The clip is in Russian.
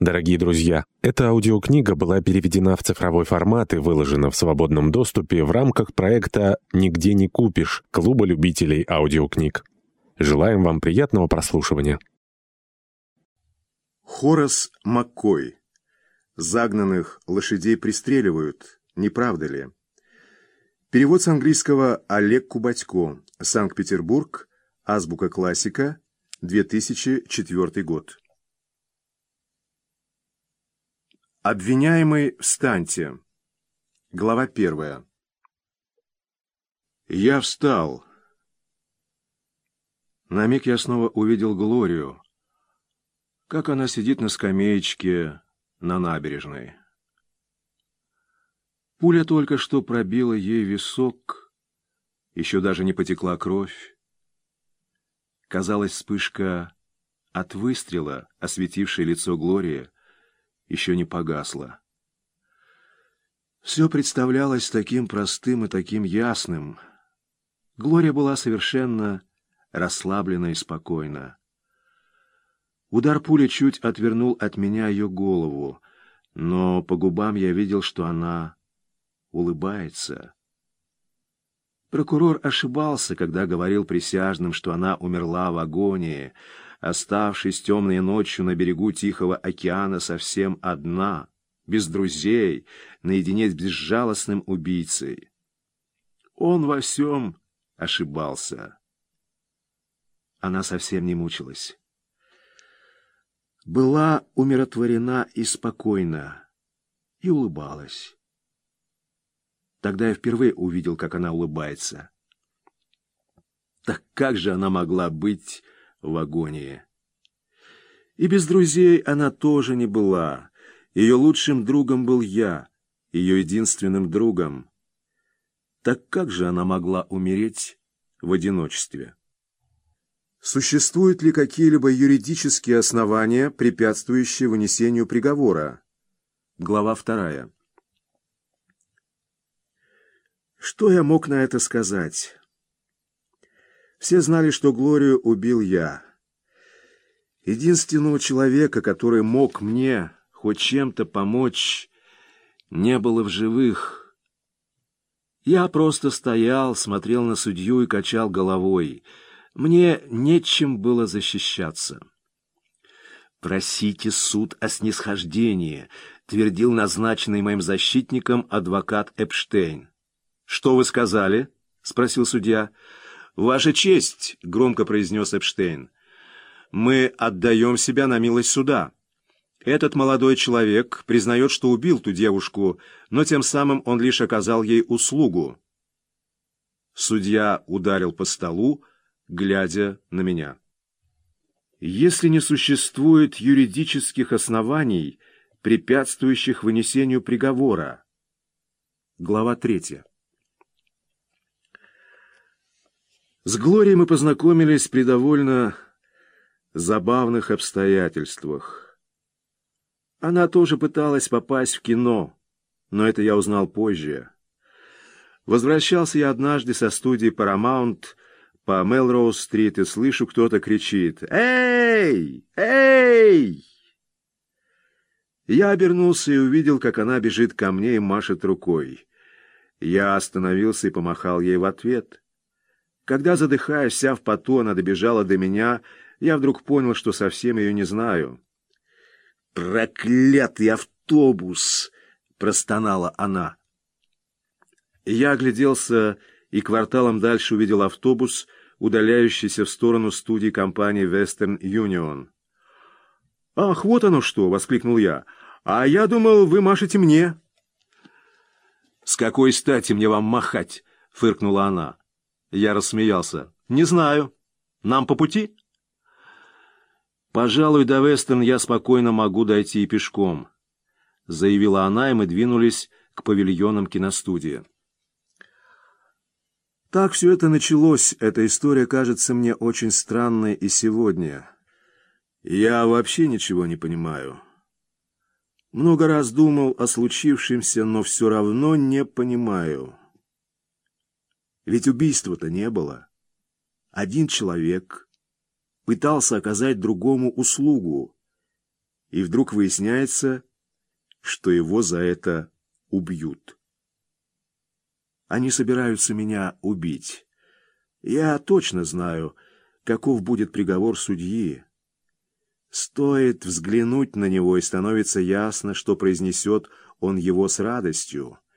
Дорогие друзья, эта аудиокнига была переведена в цифровой формат и выложена в свободном доступе в рамках проекта «Нигде не купишь» Клуба любителей аудиокниг. Желаем вам приятного прослушивания. Хорас Маккой. Загнанных лошадей пристреливают, не правда ли? Перевод с английского Олег Кубатько. Санкт-Петербург. Азбука классика. 2004 год. Обвиняемый, встаньте. Глава первая. Я встал. На миг я снова увидел Глорию, как она сидит на скамеечке на набережной. Пуля только что пробила ей висок, еще даже не потекла кровь. Казалось, вспышка от выстрела, осветившей лицо Глории, еще не погасла. Все представлялось таким простым и таким ясным. Глория была совершенно расслаблена и спокойна. Удар пули чуть отвернул от меня ее голову, но по губам я видел, что она улыбается. Прокурор ошибался, когда говорил присяжным, что она умерла в агонии, оставшись темной ночью на берегу Тихого океана совсем одна, без друзей, наедине с безжалостным убийцей. Он во всем ошибался. Она совсем не мучилась. Была умиротворена и спокойна, и улыбалась. Тогда я впервые увидел, как она улыбается. Так как же она могла быть в агонии. И без друзей она тоже не была. Ее лучшим другом был я, ее единственным другом. Так как же она могла умереть в одиночестве? Существуют ли какие-либо юридические основания, препятствующие вынесению приговора? Глава вторая. Что я мог на это сказать? Все знали, что Глорию убил я. Единственного человека, который мог мне хоть чем-то помочь, не было в живых. Я просто стоял, смотрел на судью и качал головой. Мне нечем было защищаться. «Просите суд о снисхождении», — твердил назначенный моим защитником адвокат Эпштейн. «Что вы сказали?» — спросил судья. «Ваша честь», — громко произнес Эпштейн, — «мы отдаем себя на милость суда. Этот молодой человек признает, что убил ту девушку, но тем самым он лишь оказал ей услугу». Судья ударил по столу, глядя на меня. «Если не существует юридических оснований, препятствующих вынесению приговора». Глава третья. С Глорией мы познакомились при довольно забавных обстоятельствах. Она тоже пыталась попасть в кино, но это я узнал позже. Возвращался я однажды со студии Paramount по Мелроуз-стрит и слышу, кто-то кричит «Эй! Эй!» Я обернулся и увидел, как она бежит ко мне и машет рукой. Я остановился и помахал ей в ответ. Когда, задыхаясь, вся в поту, она добежала до меня, я вдруг понял, что совсем ее не знаю. «Проклятый автобус!» — простонала она. Я огляделся и кварталом дальше увидел автобус, удаляющийся в сторону студии компании Western Union. «Ах, вот оно что!» — воскликнул я. «А я думал, вы машете мне». «С какой стати мне вам махать?» — фыркнула она. Я рассмеялся. «Не знаю. Нам по пути?» «Пожалуй, до Вестон я спокойно могу дойти и пешком», — заявила она, и мы двинулись к павильонам киностудии. Так все это началось. Эта история кажется мне очень странной и сегодня. Я вообще ничего не понимаю. Много раз думал о случившемся, но все равно не понимаю. Ведь убийства-то не было. Один человек пытался оказать другому услугу. и вдруг выясняется, что его за это убьют. Они собираются меня убить. Я точно знаю, каков будет приговор судьи. Стоит взглянуть на него, и становится ясно, что произнесет он его с радостью —